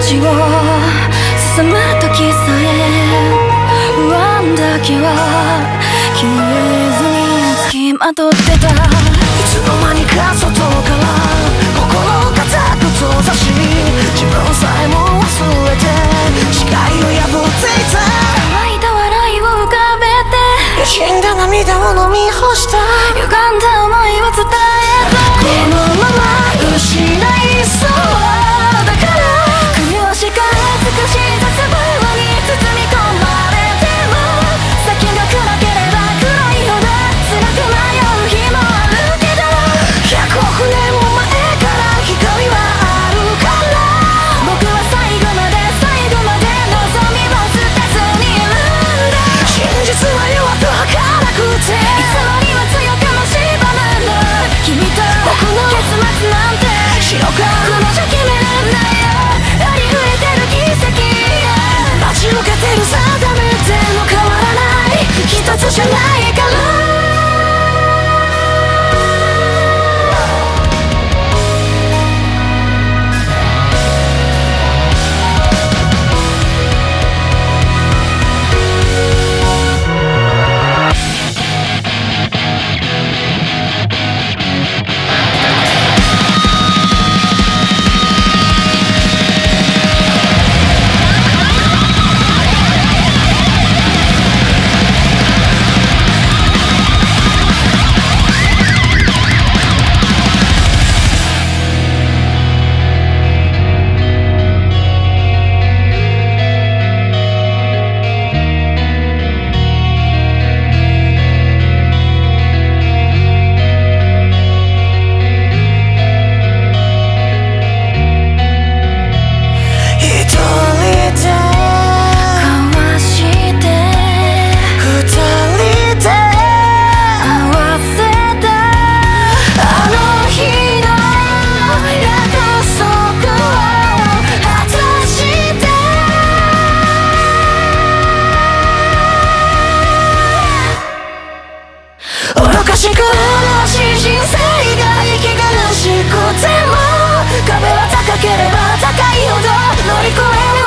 道を進む時さえ不安だけは消えずに付きまとってた。いつの間にか外 Trở しく悲しい人生が息苦しくても。壁は高ければ高いほど乗り越える。